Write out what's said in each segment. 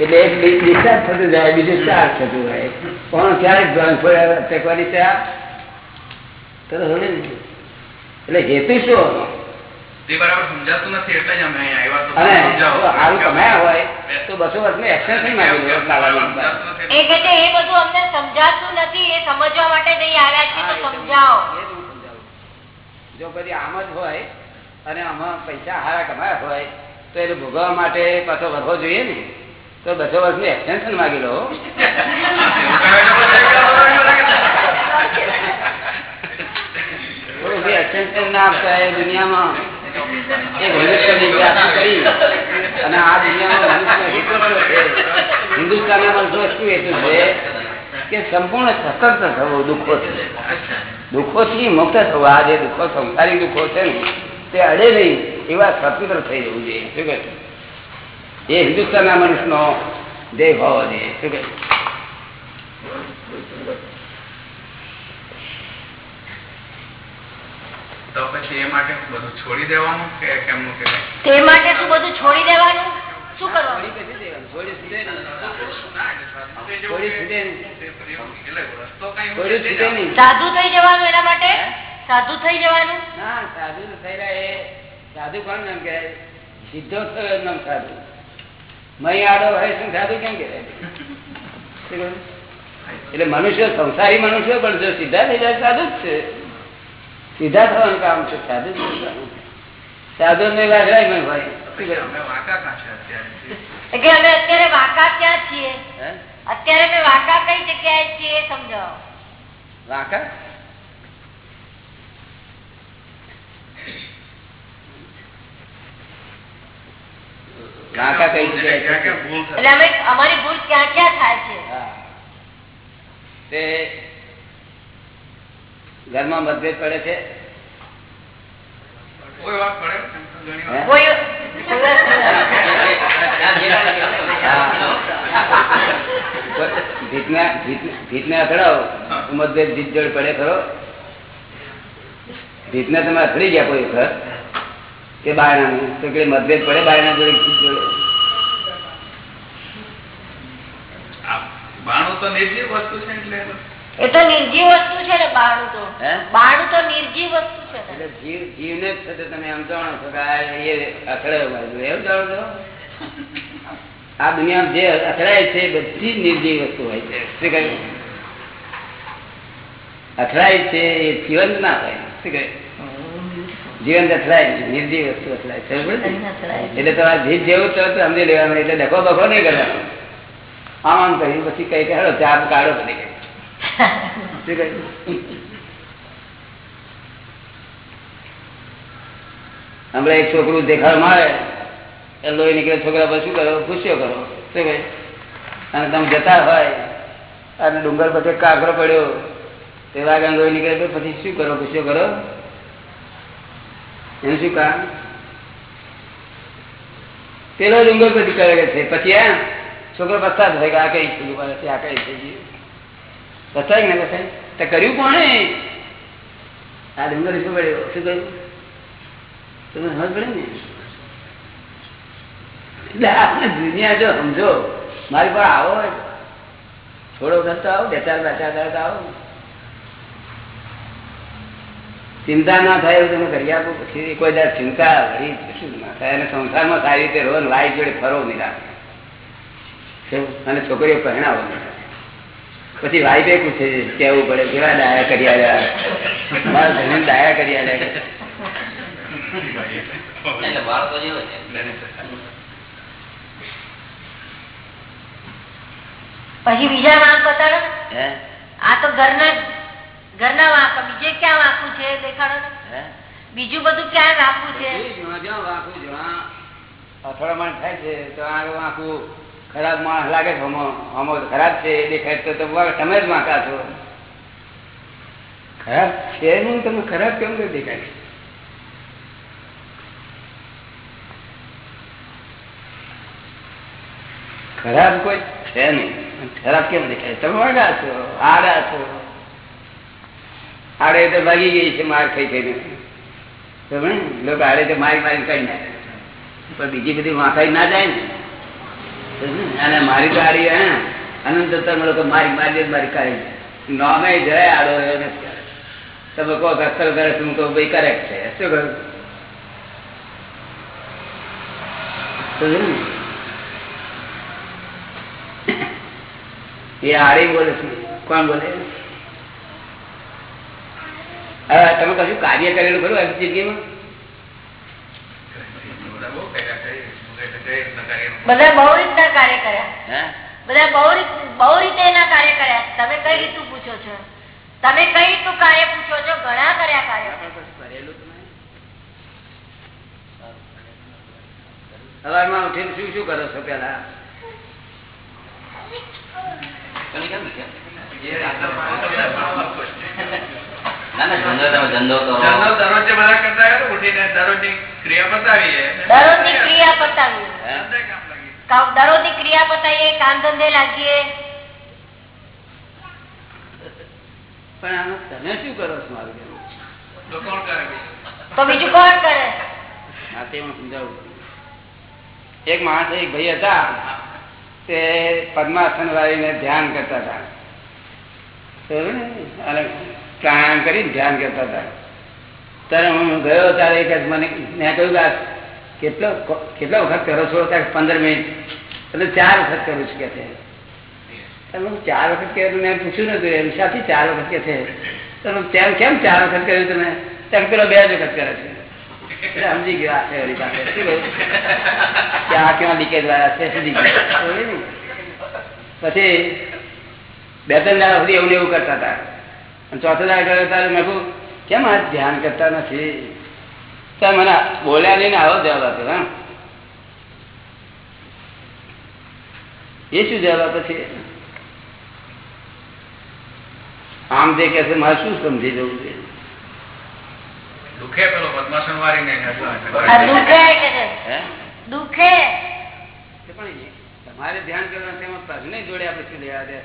એટલે એક ડિસ્ચાર્જ થતું જાય બીજું ચાર્જ થતું હોય. પણ ક્યારેક જોઈન ફોડ ટેકવાની છે તો હવે એટલે હેતુ શું. જો કદી આમ જ હોય અને આમાં પૈસા હારા કમાયા હોય તો એને ભોગવવા માટે પાછો વધવો જોઈએ ને. તો બસો વર્ષનું એક્સટેન્શન માગી લો ના કે સંપૂર્ણ સ્વતંત્ર થવું દુઃખોથી. દુઃખોથી મુક્ત થવું. આ જે દુઃખો સંસારી દુઃખો છે ને, તે અડે નહીં એવા સ્વતંત્ર થઈ જવું જોઈએ. શું કહે એ હિન્દુસ્તાનના મનુષ્યનો દેહ હોવો જોઈએ. શું કહે? તો પછી એ માટે બધું છોડી દેવાનું કે કેમનું કે તે માટે શું બધું છોડી દેવાનું? શું કરવાનું? કશી દેવાનું? છોડી છૂટે નહીં. ના, એટલે સાધુ થઈ જવાનું એના માટે? સાધુ થઈ જવાનું? ના સાધુ થઈ રહ્યા એ સાધુ કોણ નામ સીધો થયો નામ સાધુ. મય આડો હોય શું સાધુ કેમ કહેવાય એટલે મનુષ્ય સંસારી મનુષ્ય પણ જો સીધા થઈ જાય સાધુ જ છે. સીધા થવાનું કામ છે સાધુ સાધુ ને વાઘરાય કાં છે અત્યારે? એટલે અમે અત્યારે વાંકા ક્યાં છીએ? અત્યારે વાંકા કઈ જગ્યાએ છીએ એ સમજાવો. વાંકા? વાંકા કઈ જગ્યાએ અમારી ભૂલ ક્યાં ક્યાં થાય છે? તે ઘરમાં મતભેદ પડે છે? કોઈ વાત પડે? ભીતના અથડાવો મતભેદ ભીત જોડ પડે ખરો? ભીતને તમે અથડી ગયા કોઈ વખત? કે બાયણાનું. તો કે મતભેદ પડે બાયણા જોડે જોડે. આ બાણું તો નિર્જીવ વસ્તુ છે એટલે એ તો નિર્જીવ વસ્તુ છે ને બાણું તો. બાણું તો નિર્જીવ વસ્તુ છે એટલે જીવ જીવને જ તમે એમ જાણો છો કે આ એ અથડાયો બાજુ એવું જાણો છો? આ દુનિયામાં જે અથડાય છે એ બધી જ નિર્જીવ વસ્તુ હોય છે. શું કહ્યું? અથડાય છે એ જીવંત ના હોય શું કહ્યું? અથડાય નહીં, નિર્જીવ વસ્તુ? એટલે તમારે જીત જેવું તરત સમજી લેવાનું એટલે ડખો બખો નહીં કરવાનો. આમ આમ કહ્યું પછી કઈ કાઢો ચાપ કાઢો બની કઈ. હમણાં એક છોકરું દેખાડ મારે એ લોહી નીકળે છોકરા પર શું કરો? ખુશીઓ કરો. શું કહે? અને તમે જતા હોય અને ડુંગર પછી કાકરો પડ્યો તે વાગણ લોહી નીકળે પછી શું કરો? ખુશીઓ કરો? કામ? પેલો ડુંગર પછી કરે છે. પછી એમ છોકરો પસ્તાર થાય કે આ કઈ મારે આ કઈ ગયું પસ્તાય ને પસ્તાય તો કર્યું કોણે? આ ડુંગર શું પડ્યો શું કર્યું? તમે સમજ પડે ને? એટલે આપણે દુનિયા જો સમજો. મારી પાસે આવો થોડો તો આવો, બે ચાર બે ચાર આવો. ચિંતા ના થાય એવું તમે કરી આપો પછી કોઈ દર ચિંતા વળી કશું ના થાય. અને સંસારમાં સારી રીતે રોજ લાઈ જોડે ફરો નિરાશ અને છોકરીઓ પહેણાવો પછી વાઈફે પૂછે કેવું પડે? કેવા ડાયા કરી આવ્યા મારા ધણી ડાયા કરી આવ્યા એટલે બાળકો જેવો છે. પછી બીજા વાંક બતાડો. આ તો ઘરના ઘરના વાંક બીજે ક્યાં વાંકું છે? દેખાડો ને. બીજું બધું ક્યાં વાંકું છે? જ્યાં જ્યાં વાંકું જ્યાં અથડામણ થાય છે તો આ વાંકું ખરાબ માણસ લાગે છે હમો હમો ખરાબ છે એ દેખાય તો તમે જ વાંકા છો. ખરાબ છે નહીં તમે ખરાબ કેમ નહીં દેખાય ખરાબ કોઈ છે નહીં ખરાબ કેમ દેખાય તમે વાંકા છો આડા છો. આડે તો ભાગી ગઈ છે, માર ખાઈ થઈને લોકો આડે તો મારી મારી કઈ નાખે. પણ બીજી બધી વાંકાઈ ના જાય ને. અને મારી તો આડી અનંત તમે લોકો મારી મારી મારી કાઢી નોમે જાય આડો નથી. તમે કહો અક્કલ કરે હું તો ભાઈ કરેક્ટ છે. શું કહ્યું? એ આડી બોલે છે. કોણ બોલે? તમે કશું કાર્ય કરેલું ખરું એમ જિંદગીમાં બધા બહુ રીતના કાર્ય કાર્ય. કર્યા બધા બહુ રીત બહુ રીતે એના કાર્ય કર્યા. તમે કઈ રીતનું પૂછો છો? તમે કઈ રીતનું કાર્ય પૂછો છો? ઘણા કર્યા કાર્ય. કરેલું તમે સવારમાં ઉઠીને શું શું કરો છો પેલા તમે શું કરો છો મારું તો બીજું? કોણ કરે? હા તે હું સમજાવું એક માણસ એક ભાઈ હતા તે પદ્માસન વાળીને ધ્યાન કરતા હતા. અને પ્રાણાયામ કરીને ધ્યાન કરતા હતા. ત્યારે હું ગયો ત્યારે એક મને મેં કહ્યું કે કેટલો કેટલો વખત કરો છો? ત્યારે પંદર મિનિટ. એટલે ચાર વખત કરું છું કે છે. તમે ચાર વખત કર્યું મેં પૂછ્યું નતું એમ સાથે ચાર વખત કે છે? તમે તેમ કેમ ચાર વખત કર્યું તમે તેમ પેલો બે જ વખત કરે છે. સમજી ગયો આ છે પાસે શું કે આ ક્યાં લીકેજ વાળા છે સમજી ગયો પછી બે, ત્રણ દાડા સુધી એવું એવું કરતા હતા. ચોથા દાખલો તારે મેં કહું કેમ આ ધ્યાન કરતા નથી? તો મને બોલ્યા નહીં ને આવો જવાબ આપ્યો હા. એ શું જવાબ આપે છે? આમ જે કે છે મારે શું સમજી જવું છે? દુખે પેલો પદ્માસન વાળીને આ દુખે. તમારે ધ્યાન કરવા તેમાં પગને જોડે આપણે શું લેવા દે?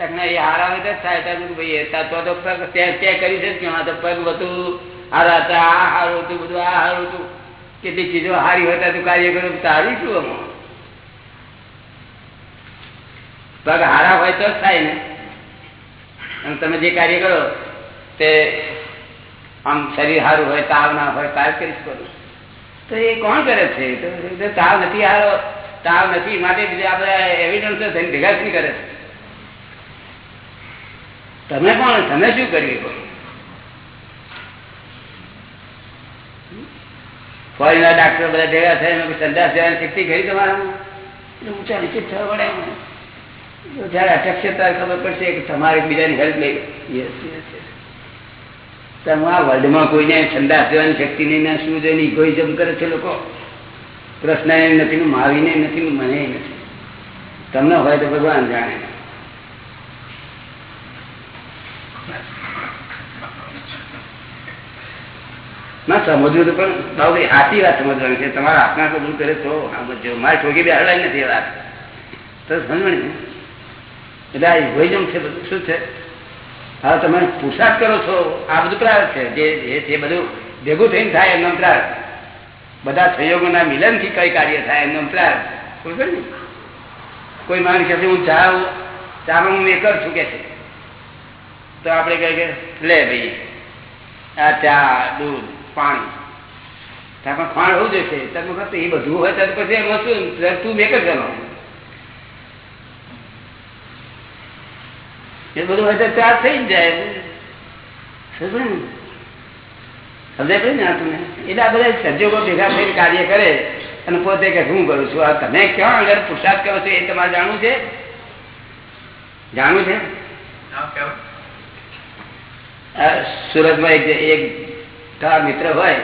તકને એ હાર આવે તો થાય ત્યાં ભાઈ તો તો પગ ત્યાં ત્યાં કરી છે કે તો પગ બધું હારા હતા આ હારું હતું, બધું આ હારું હતું. કેટલી ચીજો હારી હોય તો કાર્ય કરું, તારી શું આમાં? પગ હારા હોય તો જ થાય ને. અને તમે જે કાર્ય કરો તે આમ શરીર સારું હોય, તાવ ના હોય તાવ કરી શકો તો એ કોણ કરે છે? તાવ નથી આવ્યો તાવ નથી, માટે બીજા આપણે એવિડન્સ ભેગા જ નહીં કરે. છે તમે કોણ? તમે શું કર્યું ફોરીના ડાક્ટર બધા ભેગા થયા સંદાસ જવાની શક્તિ ખરી તમારામાં? ઊંચા નીચે થવા પડે જયારે અટકશે ત્યારે ખબર પડશે કે તમારે બીજાની હેલ્પ લઈ. યસ યસ તમે આ વર્લ્ડમાં કોઈને સંદાસ જવાની શક્તિ નહીં ના શું જોઈને ઇગોઇઝમ કરે છે લોકો? પ્રશ્ન એ નથી માવીને નથી મને નથી. તમને હોય તો ભગવાન જાણે. ના, સમજવું તો પણ બાબુ સાચી વાત સમજવાની છે. તમારા આત્મા કબૂલ કરે તો સમજો મારે ઠોકી બે હડાય નથી વાત. તો સમજણ એટલે આ ઇગોઇઝમ છે બધું. શું છે? હવે તમે પુરસાદ કરો છો. આ બધું પ્રાર્થ છે. જે જે બધું ભેગું થઈને થાય એમનો પ્રાર્થ. બધા સહયોગોના મિલનથી કઈ કાર્ય થાય એમનો પ્રાર્થ. બરોબર ને? કોઈ માણસ કહે હું ચા ચામાં હું મેકર છું, કે છે. તો આપણે કહે કે, લે ભાઈ, આ ચા, દૂધ પાણી. ત્યાં પણ ખાણ હોવું જશે તમે ફક્ત એ બધું હોય ત્યારે પછી એમાં શું તું મેક જ. એ બધું હોય તો ચાર થઈ જ જાય. સમજાય પડે ને આ તમે એટલે આ બધા સંજોગો ભેગા થઈને કાર્ય કરે અને પોતે કે હું કરું છું? આ તમે ક્યાં આગળ પુરસાદ કરો છો એ તમારે જાણવું છે? જાણવું છે? સુરતમાં એક એક તારા મિત્ર હોય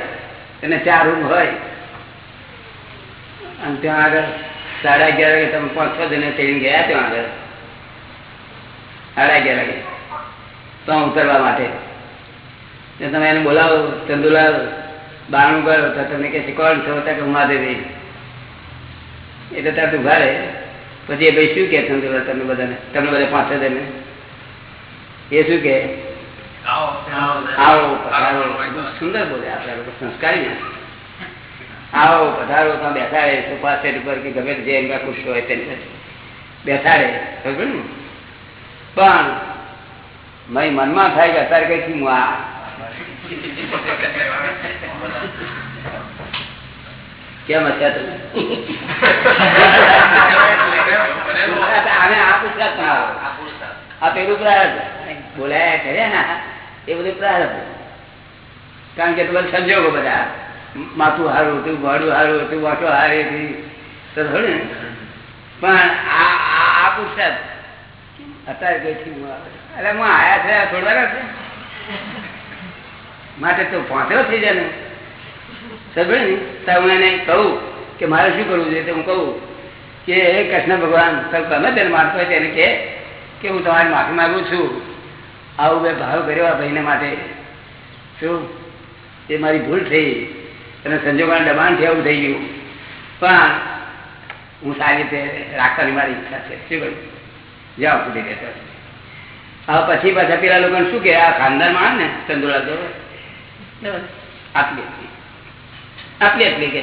એને ચાર રૂમ હોય, અને ત્યાં આગળ સાડા અગિયાર વાગે તમે પાંચ છ જણે થઈને ગયા ત્યાં આગળ. સાડા અગિયાર વાગે. તો ઉતરવા માટે. તમે એને બોલાવો ચંદુલાલ બારણું કરો તો કહે કે કોણ છો? તો કે હું મહાદેવી એટલે ત્યાં તું ઘરે પછી એ ભાઈ શું કે ચંદુલાલ તમે બધાને, તમે બધા પાંચ છ જણે. એ શું કે આવો. આવો આવો સુંદર બોલે આપણે લોકો સંસ્કારી ને. આવો પધારો ત્યાં બેસાડે સોફા સેટ ઉપર કે ગમે જે એમના ખુશ હોય તેને બેસાડે ખબર ને? પણ મય મનમાં થાય કે અત્યારે કઈ છું આ. કેમ અત્યારે આને આ પેલું બોલાયા કર્યા ને? એ બધું પ્રારંભ. કારણ કે તમારે સંજોગો બધા. માથું હારું હતું ભાડું હારું હતું વાંચો હારી હતી. તો ને? પણ આ આ પુરસાદ અત્યારે કઈ થી અરે હું આયા છે છોડવાના છે? માટે તો પહોંચ્યો થઈ જાય ને. સમજે ને? તો હું એને કહું કે મારે શું કરવું જોઈએ તો હું કહું કે હે કૃષ્ણ ભગવાન, તમે તેને માનતો હોય તેને કે હું તમારી માફી માગું છું. આવું મેં ભાવ કર્યો આ ભાઈને માટે. શું? એ મારી ભૂલ થઈ અને સંજોગોના દબાણથી એવું થઈ ગયું. પણ હું સારી રીતે રાખવાની મારી ઈચ્છા છે. શું કહ્યું? જાઓ સુધી રહેતો હવે પછી પાછા પેલા લોકોને શું કે? આ ખાનદાન માણસ ને ચંદુલા તો આટલી આટલી આટલી આટલી કે.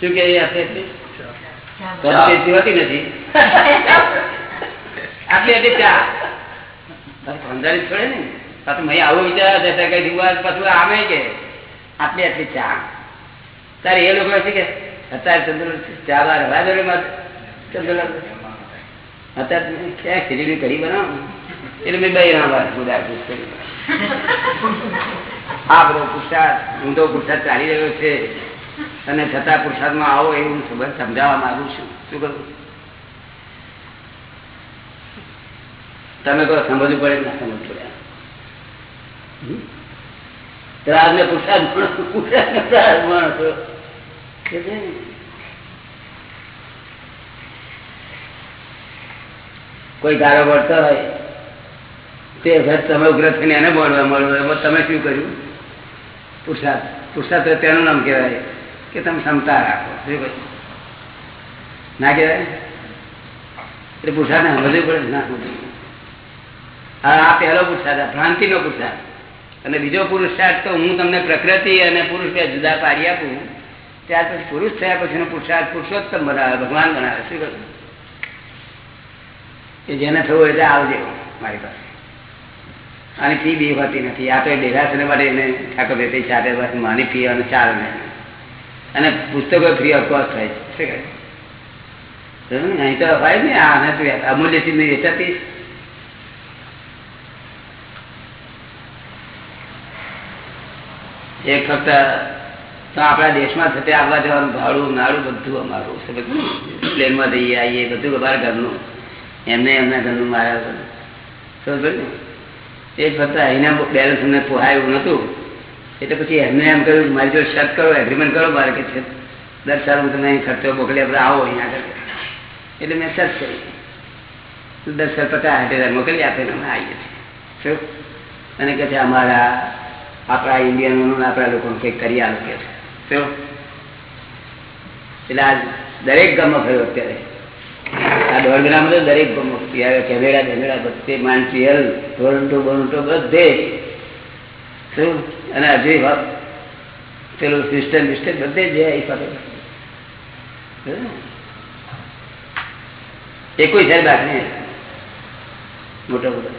શું કે તે પીવાતી નથી. આટલી હતી ચા સમજાવી છોડે ને. પાછું મેં આવું વિચાર જતા કઈ દિવસ પાછું આમે કે? આટલી આટલી ચા. તારે એ લોકો છે કે, અત્યારે ચંદ્ર ચા બાર હવા જોડે ચંદ્ર અત્યારે ક્યાં ખીચડી કઢી બનાવો? એટલે મેં બે ના વાર કરી. આ બધો પુરસાદ, ઊંધો પુરસાદ ચાલી રહ્યો છે. અને છતાં પુરસાદમાં આવો એવું સમજાવવા માંગુ છું. શું કરું? તમે કહો સમજવું પડે ના સમજવું પડે? હમ? ત્રાસને પુરસાદ માણસો, પુરસાદને ત્રાસ માણસો. ને? કોઈ ગાળો પડતો હોય તે વખત તમે ઉગ્ર થઈને એને બોલવા મળો તમે શું કર્યું? પુરસાદ. પુરસાદ તો તેનું નામ કહેવાય કે તમે ક્ષમતા રાખો શું કહ્યું ના કહેવાય? એટલે પુરસાદને સમજવું પડે ના સમજવું આ પહેલો પુરુષાર્થ ભ્રાંતિ નો પુરુષાર્થ અને બીજો પુરુષાર્થ તો હું તમને પ્રકૃતિ અને પુરુષ જુદા પાડી આપું. ત્યાર પછી પુરુષ થયા પછીનો પુરુષાર્થ પુરુષોત્તમ બનાવે, ભગવાન બનાવે. શું કરું કે જેને થવું એટલે આવજે મારી પાસે. અને ફી બી હોતી નથી. આ તો ડેરાસને માટે એને ઠાકોર સાથે બસ માની ફી અને ચાલે ને. અને પુસ્તકો ફ્રી ઓફ કોસ્ટ થાય છે. કહે અહીં તો હોય ને આ અમૂલ્ય ચીજ વેચાતી એક ફક્ત આપણા દેશમાં થતે આવવા જવાનું ભાડું, નાડું બધું અમારું? પ્લેનમાં જઈએ, આવીએ, બધું અમારા ઘરનું. એમને એમના ઘરનું મારા. સમજ એ ફક્ત અહીંના બેલેન્સ અમને પોહાય નહોતું. એટલે પછી એમને એમ કહ્યું મારી જો શર્ટ કરો એગ્રીમેન્ટ કરો મારે કે છે. દર સાલ હું તમને અહીં ખર્ચો મોકલી આપણે આવો અહીંયા આગળ. એટલે મેં સર્ચ કરી. દસ પચાસ હજાર મોકલી આપે અમે આવીએ છીએ. અને કે છે, અમારા આપણા ઇન્ડિયનોનું આપણા લોકોનું કંઈક કરી આલો કે છે. એટલે આ દરેક ગામમાં ફર્યો અત્યારે. આ દોઢ ગ્રામ તો દરેક ગામમાં ત્યારે કેમેરા કેમેરા બધે માનસિયલ ટોરન્ટો બોરન્ટો બધે. શું? અને હજુ વાત પેલું સિસ્ટમ બિસ્ટમ બધે જ જાય સાથે એ કોઈ સાહેબ આપણે મોટો મોટો?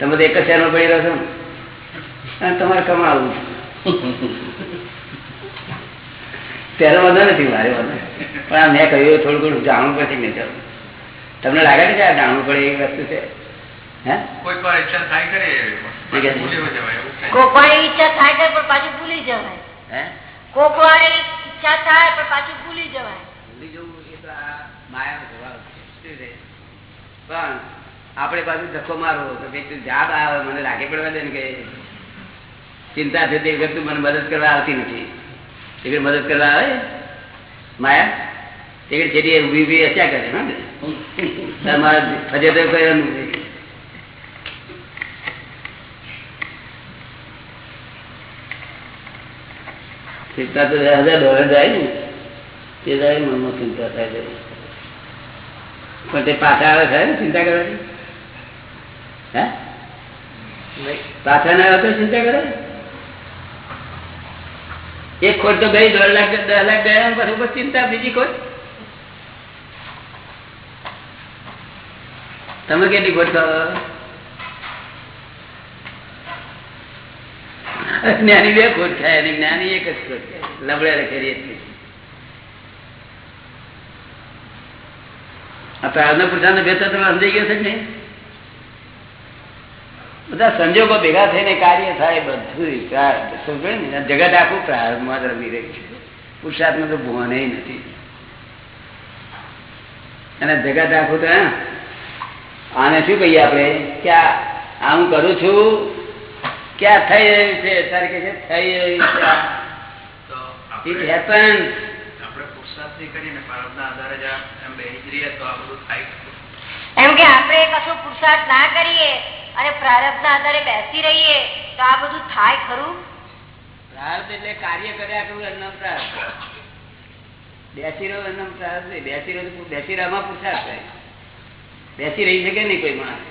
તમે તો એક જ શહેરમાં પડી રહ્યો છો ને? અને તમારે કમાવું તેનો વાંધો નથી મારે વાંધો પણ આ મેં કહ્યું થોડું ઘણું જાણવું પડશે નહીં ચાલો તમને લાગે છે કે આ જાણવું પડે એવી વસ્તુ છે? હે? કોઈ પણ ઈચ્છા થાય કરે ઠીક છે. ભૂલી જવાય એવું થાય. કોક વાર ઈચ્છા થાય છે પણ પાછું ભૂલી જવાય. હે? કોક વાર ઈચ્છા થાય પણ પાછું ભૂલી જવાય. ભૂલી જવું એ તો આ માયાનો સ્વભાવ છે? પણ આપણે પાછું ધક્કો મારો તો ભાઈ જાબ આવે, મને લાગે પડવા દે ને કે ચિંતા છે તે વખત મને મદદ કરવા આવતી નથી. તે મદદ કરવા આવે? માયા વખત છેટી ઊભી ઊભી ઊભી કરે તમારા ફજે તો કહેવાનું. ચિંતા તો હજાર ડોલર જાય ને, તે જાય મનમાં ચિંતા થાય પણ તે પાછા આવે થાય ને ચિંતા કરવાની? હે? પાછા ના ચિંતા કરે? એક ખોટ તો ગઈ, દોઢ લાખ, દસ લાખ ગયા પછી ચિંતા, બીજી ખોટ? તમે કેટલી ખોટ કરો જ્ઞાની બે ખોટ ખાય અને જ્ઞાની એક જ ખોટ ખાય. લબડે રખેલી એટલી. આ પ્રાર્થના પુરસાને ભેદ તમે સમજાઈ ગયો છે નહીં? બધા સંજોગો ભેગા થઈને કાર્ય થાય બધું ને? જગત આખું પ્રારંભમાં જ રમી રહ્યું છે. પુરુષાર્થમાં તો ભુવાને નથી. અને જગત આખું તો આને શું કહીએ આપણે? કે આ હું કરું છું? ક્યાં થઈ રહ્યું છે? અત્યારે કે છે થઈ રહ્યું છે. બધું થાય એમ કે આપણે કશું પુરુષાર્થ ના કરીએ અને પ્રારબ્ધ ના આધારે બેસી રહીએ, તો આ બધું થાય ખરું? પ્રાર્થ એટલે કાર્ય કર્યા કરવું બેસી રહ્યો પ્રાર્થ નહીં. બેસી રહ્યો બેસી રહેવામાં પુરુષાર્થ થાય બેસી રહી શકે નહીં કોઈ માણસ.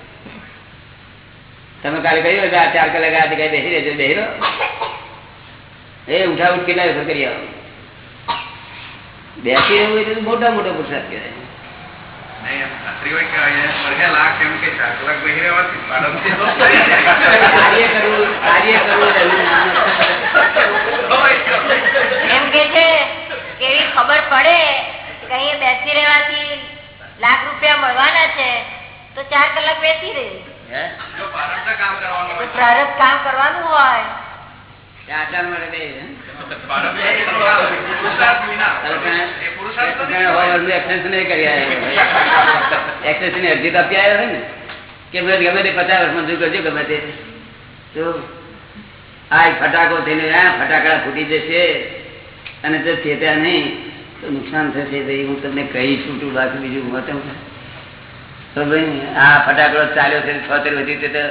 તમે કાલે કહ્યું હતા ચાર કલાક આજે કઈ બેસી રહેજો. બેસી રહો. એ ઉઠા ઉઠ કેટલા કરી આવો. બેસી રહેવું તો મોટા મોટો પુરસાદ કહેવાય. ખબર પડે કે બેસી રહેવાથી લાખ રૂપિયા મળવાના છે તો ચાર કલાક બેસી રહે. હે? જો કામ કરવાનું હોય પ્રારબ્ધ કામ કરવાનું હોય એ આચાર માટે બે અરજી આપી આવ્યો ને? કે ગમે તે પચાસ વર્ષ મંજૂર કરજો ગમે તે. આ ફટાકો થઈને ફટાકડા ફૂટી જશે અને જો ચેત્યા નહીં તો નુકસાન થશે તો હું તમને કહી છૂટું બાકી બીજું મત તો ભાઈ આ ફટાકડો ચાલ્યો છે છોતેર વધી તો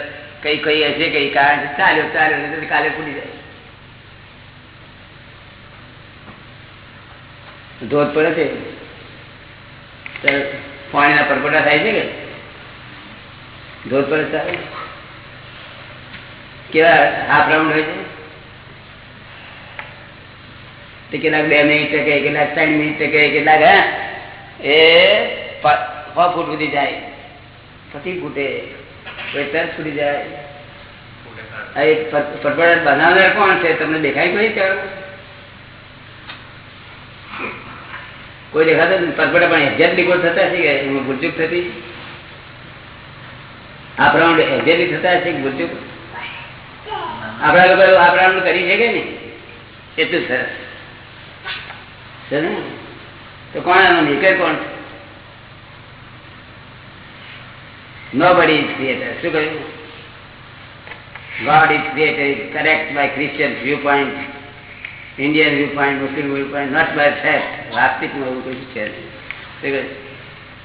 કઈ કઈ હશે કઈ કારણ છે? ચાલ્યો ચાલ્યો કાલે ફૂટી જાય. ધોધ પડે છે. પાણીના પરપટા થાય છે કે? ધોધ પડે ચાલે કેવા હાફ રાઉન્ડ હોય છે? કેટલાક બે મિનિટ ટકે કેટલાક ત્રણ મિનિટ ટકે કેટલાક હા? એ છ ફૂટ સુધી જાય. પછી ફૂટે તરત ફૂટી જાય એક બનાવનાર કોણ છે? તમને દેખાય કોઈ ચાલો કોઈ દેખાતો પરપોટા પણ એક્ઝેક્ટલી કોઈ થતા છે કે એમાં ભૂલચૂક થતી? આ પ્રમાણે એક્ઝેક્ટલી થતા છે કે ભૂલચૂક આપણા લોકો આ પ્રમાણે કરી શકે ને એટલું સરસ. છે ને? તો કોણ એનો નીકળે કોણ? Nobody is ક્રિએટર શું કહ્યું? God is creator is correct by Christian view viewpoint, Indian viewpoint, Muslim viewpoint, not by fact. છે નહીં. શું કહ્યું?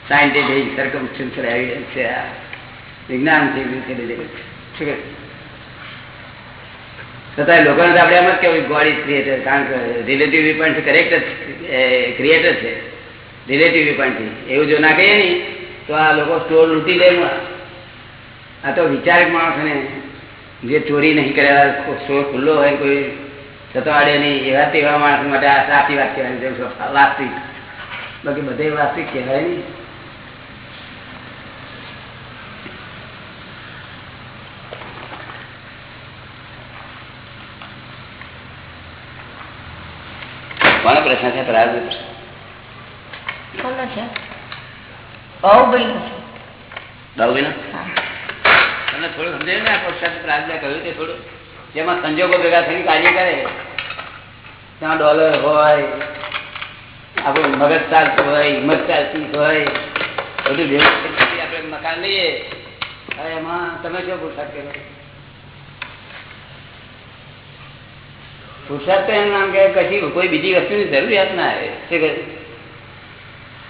Scientific circumstantial evidence છે આ. વિજ્ઞાન છે છે બધે શું કહ્યું? લોકોને તો આપણે એમ જ કેવું ગોડ ઇઝ ક્રિએટર કારણ કે રિલેટિવ વ્યૂ કરેક્ટ જ ક્રિએટર છે રિલેટિવ વ્યૂ એવું જો ના કહીએ નહીં તો આ લોકો સ્ટોર લૂંટી લે. આ તો વિચારક માણસને જે ચોરી નહીં કરેલા સ્ટોર ખુલ્લો હોય કોઈ થતો આડે નહીં એવા તેવા માણસ માટે આ સાચી વાત કહેવાની જેમ કે વાસ્તવિક. બાકી બધે વાસ્તવિક કહેવાય નહીં. કોનો પ્રશ્ન છે? પ્રાર્થ પ્રશ્ન. કોનો છે? બહુ ભાઈ છે બાબુભાઈ તમને થોડું સમજાયું ને આ પુરુષાર્થ પ્રાર્થના કહ્યું તે થોડું? જેમાં સંજોગો ભેગા થઈને કાર્ય કરે ત્યાં ડોલર હોય, આપણું મગજ ચાલતું હોય, હિંમત ચાલતી હોય, બધું ભેગું મકાન લઈએ. એમાં તમે શું પુરુષાર્થ કરો પુરુષાર્થ તો એમ કશી કોઈ બીજી વસ્તુની જરૂરિયાત ના આવે. શું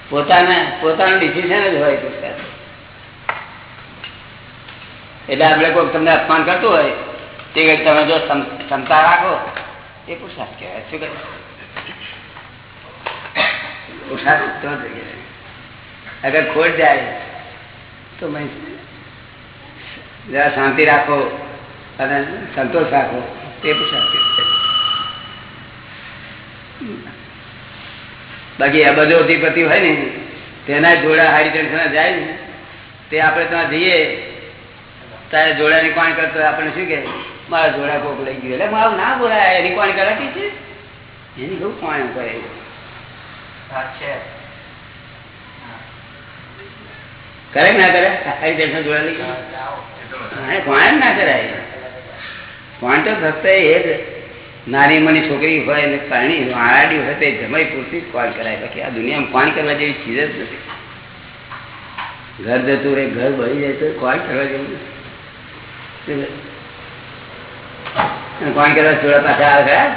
પોતાના, પોતાનું ડિસિઝન જ હોય પુરુષાર્થ એટલે આપણે કોઈ તમને અપમાન કરતું હોય તે ઘડી તમે જો ક્ષમ- ક્ષમતા રાખો, એ પુરુષાર્થ કહેવાય. શું કહે? પુરુષાર્થ તો અગર ખોટ જાય, તો જરા શાંતિ રાખો અને સંતોષ રાખો, તે પુરુષાર્થ બાકી બધો અધિપતિ હોય ને, તેના જોડા હારી જાય ને, તે આપણે ત્યાં જઈએ તારે જોડાની કોણ કરતો આપણે શું કે? મારા જોડા કોક લઈ ગયું. એટલે મારું ના બોલાય કોણ કરાતી છે? એની બહુ કોણ કરે? કરે ના કરે? હારી ટેન્શન જોડા લઈ ગયું. કોણ ના કરાય? કોણ તો ફક્ત એ જ. નાની મની છોકરી હોય ને પાણી આડી હોય તે જમાઈ પૂરતી જ કોણ કરાય. બાકી આ દુનિયામાં કોણ કરવા જેવી ચીજ જ નથી. ઘર જતું રે ઘર ભરી જાય તો કોણ કરવા જેવું નથી. અને કોણ કરવા થોડા પાછા આવે ખરા?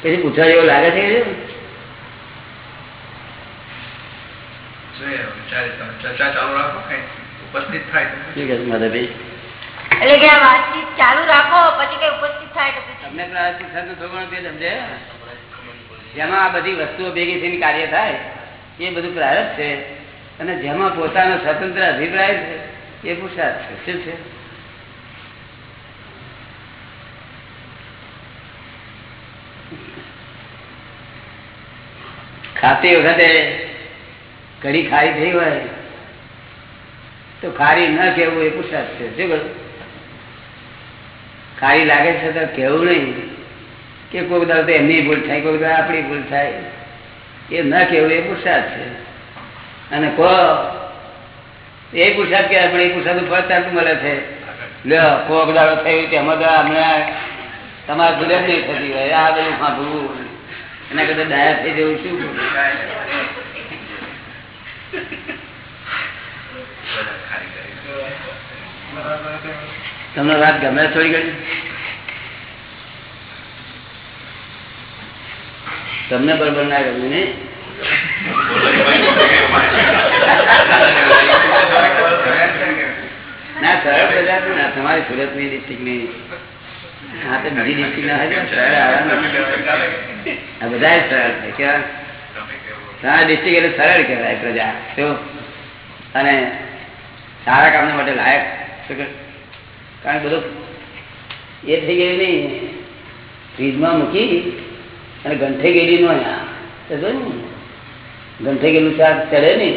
પછી પૂછવા જેવું લાગે છે કે? ઉપસ્થિત થાય? એટલે કે વાતચીત ચાલુ રાખો પછી કઈ ઉપસ્થિત થાય તો તમને સમજે જેમાં આ બધી વસ્તુઓ ભેગી થઈને કાર્ય થાય એ બધું પ્રારંભ છે અને જેમાં પોતાનો સ્વતંત્ર અભિપ્રાય છે, એ પુરુષાર્થ છે. શું છે? ખાતી વખતે કઢી ખારી થઈ હોય, તો ખારી ન કેવું એ પુરુષાર્થ છે. શું કહ્યું? ખારી લાગે છે તો કેવું નહીં કે કોઈક દાડો તો એમની ભૂલ થાય કોઈ દાડો આપણી ભૂલ થાય. એ ન કેવું એ પુરુષાર્થ છે. અને કહો, એ પુરુષાર્થ કે આપણે એ પુરુષાર્થ ફળ ચાલતું મળે છે. લ્યો કોક દાડો થયું તેમાં તો હમણાં તમારે ભૂલે નહીં થતી હોય. આ બધું સાંભળવું. એના કરતા ડાયા થઈ જવું શું તમને વાત ગમે થોડી ઘણી? તમને બરોબર ના ગમ્યું ને ના ના, તમારી સુરતની ડિસ્ટ્રિક્ટની. હા, તો બીજી ડિસ્ટ્રિક્ટ ના હોય બધા સરળ થાય ડિસ્ટ્રિક્ટ એટલે સરળ કહેવાય પ્રજા, શું? અને સારા કામના માટે લાયક કારણ કે બધું એ થઈ ગયું નહીં. ફ્રીજમાં મૂકી અને ગંઠે ગયેલી નો? ગંઠે ગયેલું શાક ચડે ને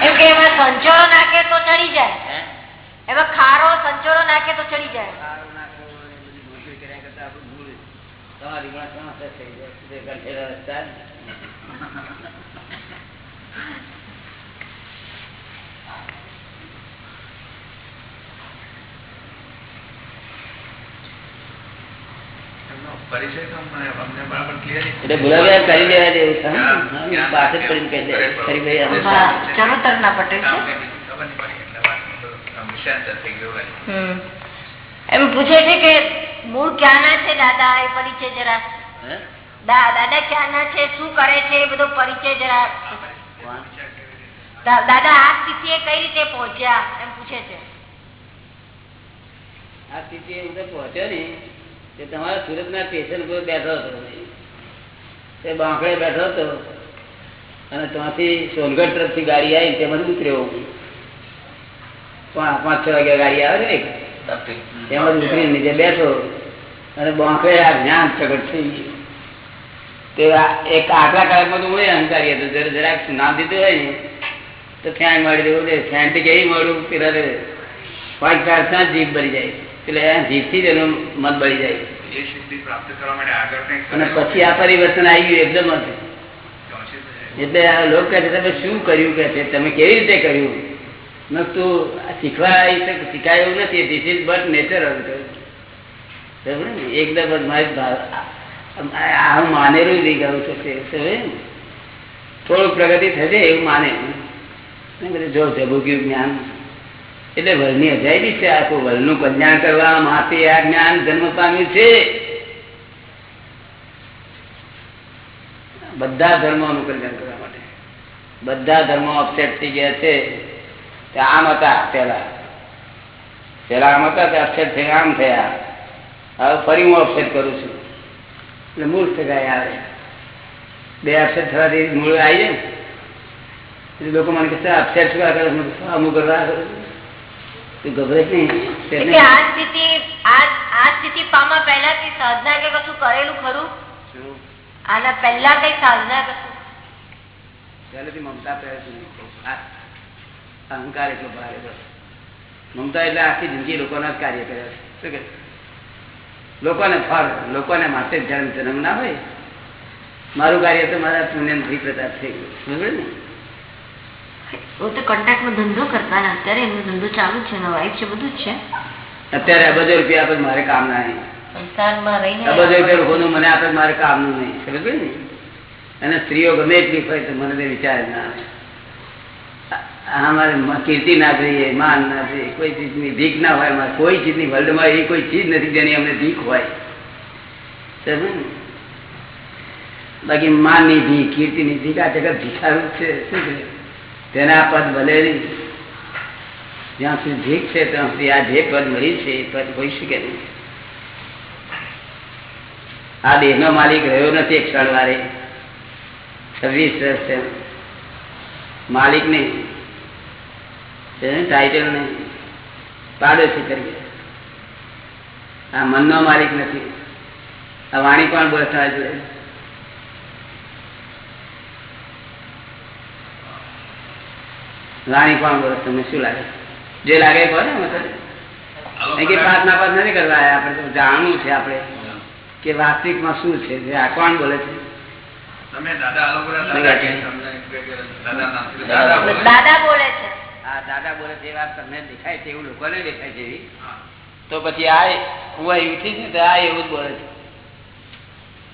એમ કે એમાં સંચોળો નાખે તો ચડી જાય. એમાં ખારો સંચોળો નાખે તો ચડી જાય. સારું ના કરવું અને બધી ભૂલચૂક કર્યા કરતા આપણું ભૂલ તમારી પણ સમસ્યા થઈ જાય તે ગંઠેડા રસ્તા ને. પરિચય તો મને અમને બરાબર clear જ એટલે ભૂલાવ્યા કરી દેવા જેવું છે? હા? હા, વાત જ કરીને કહી દે ખરી ભાઈ ચરોતર ના પટેલ છે. એમ પૂછે છે કે મૂળ ક્યાંના છે? દાદા એ પરિચય જરા. દાદા ક્યાંના છે? શું કરે છે? એ બધો પરિચય જરા. દાદા આ સ્થિતિ કઈ રીતે પહોંચ્યા? એમ પૂછે છે. આ સ્થિતિ પહોંચ્યો ને તે તમારા સુરતના સ્ટેશન પર બેઠો હતો તે બાંકડે બેઠો હતો. અને ત્યાંથી સોનગઢ તરફથી ગાડી આવી તેમાં ઉતર્યો હું. પાંચ છ વાગ્યા ગાડી આવે ને તેમાં જ ઉતરીને નીચે બેઠો. અને બાંકડે આ જ્ઞાન પ્રગટ થઈ તે એક આટલા કાળમાં તો હું અહંકારી હતો. જરા જરાક નામ દીધું હોય ને, તો ફેન મારી દેવું. છે ફેનથી કેવી મળું? કે પાંચ કાળમાં જીભ ભરી જાય. એટલે આ જીભથી જ એનું મન બળી જાય. અને પછી આ પરિવર્તન આવી ગયું એકદમ. એટલે આ લોકો કહે છે તમે શું કર્યું? કે છે તમે કેવી રીતે કર્યું? નતું શીખવા શીખાય એવું નથી ધીસ ઇઝ બટ નેચર એકદમ જ મારી હું માનેલું જ રહી ગયું છે થોડુંક પ્રગતિ થશે એવું માને. જો જબુક્યું જ્ઞાન એટલે વલની અજાયબી છે આખું વલનું કલ્યાણ કરવા માટે આ જ્ઞાન જન્મ પામ્યું છે. બધા ધર્મોનું કલ્યાણ કરવા માટે. બધા ધર્મો અપસેટ થઈ ગયા છે. આમ હતા પેલા પેલા આમ હતા અપસેટ થઈ આમ થયા. હવે ફરી હું અપસેટ કરું છું. એટલે મૂળ સગાઈ આવે. બે અપસેટ થવાથી મૂળ આવી જાય ને. લોકો મને કહે અપસેટ શું આ કરે? અમુક કરવા તું ગભરે નહીં. આ સ્થિતિ આ આ સ્થિતિ પામવા પહેલા સાધના કે કશું કરેલું ખરું? આના પહેલા કઈ સાધના કશું? પહેલેથી મમતા પ્રયત્ન અહંકાર એટલો ભારે મમતા એટલે આખી જિંદગી લોકોના જ કાર્ય કર્યા છે. શું કે લોકોને ફળ લોકોને માટે જન્મ જન્મ ના હોય? મારું કાર્ય તો મારા પુણ્યથી પ્રતાપ થઈ ગયું. સમજ્યો ને? वो तो ધંધો કરતા ને. અત્યારે એમનો ધંધો ચાલુ છે એનો છે બધું જ છે. અત્યારે અબજો રૂપિયા આપે મારે કામ ના નહીં સંસારમાં રહીને અબજો રૂપિયા લોકોનું મને આપે મારે કામનું નહીં. સમજ ને? અને સ્ત્રીઓ ગમે એટલી હોય તો મને વિચાર ના આવે. કીર્તિ ના જોઈએ માન ના જોઈએ કોઈ ચીજની ભીખ ના હોય અમારે કોઈ ચીજની વર્લ્ડમાં એવી કોઈ ચીજ નથી જેની અમને ભીખ હોય. સમજ ને? બાકી માનની ભીખ કીર્તિની ભીખ આ જગત ભિખારું જ છે શું છે તેના પદ ભલે નહીં. જ્યાં સુધી ભીખ છે, ત્યાં સુધી આ જે પદ મળી છે, એ પદ હોઈ શકે નહીં. આ દેહનો માલિક રહ્યો નથી એક ક્ષણવારે છવ્વીસ વર્ષ છે. માલિક નહીં. તેને ટાઇટલ નહીં. પાડોશી કરીએ આ મનનો માલિક નથી. આ વાણી પણ બસ તમારી જોડે પણ કોણ બોલે તમને શું લાગે? જે લાગે એ બોલે ને કે પાસ ના પાસ નથી કરવા આપડે આપણે તો જાણવું છે આપણે કે વાસ્તવિકમાં શું છે. જે આ કોણ બોલે છે? તમે દાદા દાદા બોલે. છે. આ દાદા બોલે છે એ વાત તમને દેખાય છે એવું લોકોને દેખાય છે એવી. તો પછી આ હું અહીં ને તો આ એવું જ બોલે છે.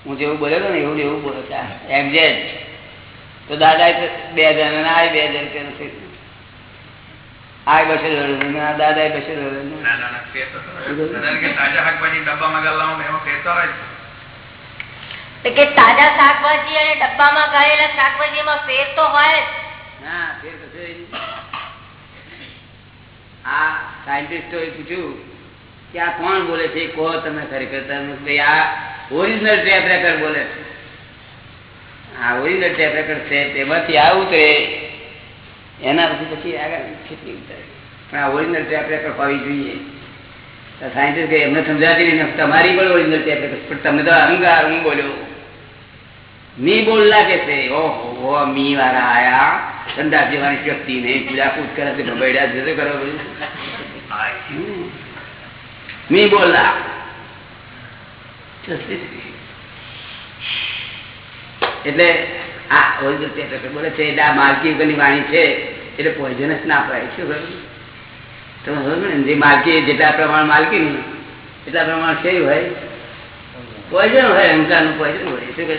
હું જેવું બોલેલો ને એવું એવું બોલે છે. એક્ઝેક્ટ તો દાદા બે હજાર અને આ બે નથી આ બસો દાદા કે તાજા શાકભાજી હોય કે અને ડબ્બામાં ગયેલા શાકભાજીમાં ફેર તો હોય ના ફેર કશું નહીં. આ સાયન્ટિસ્ટોએ પૂછ્યું કે આ કોણ બોલે છે? કહો તમે ખરેખર તમે આ ઓરિજિનલ ટેપ રેકર્ડ બોલે છે. આ ઓરિજિનલ ટેપ રેકર્ડ છે તેમાંથી આ ઉતરે. એના પછી પછી આગળ પણ આ ઓરિજિનલ ટેપ રેકર્ડ હોવી જોઈએ. સાયન્ટિસ્ટ કે એમને સમજાતી નહીં તમારી પણ ઓરિજિનલ ટેપ રેકર્ડ પણ તમે તો અહંકાર હું બોલ્યો મી બોલલા કે છે. ઓહો મી વાળા આયા. ઠંડા જેવાની શક્તિ નહીં પૂજા પૂજ કરે છે ભબેડ્યા જતો કરો મી બોલલા એટલે આ ઓરિજિનલ ટેપ બોલે છે, એટલે આ માલકી યુગની વાણી છે, એટલે પોઈઝનસ ના પડાય શું કરું તમે સમજો ને? જે માલકી, જેટલા પ્રમાણ માલકી નું એટલા પ્રમાણ છે હોય. પોઈઝન હોય અહંકારનું પોઈઝન હોય, શું કહે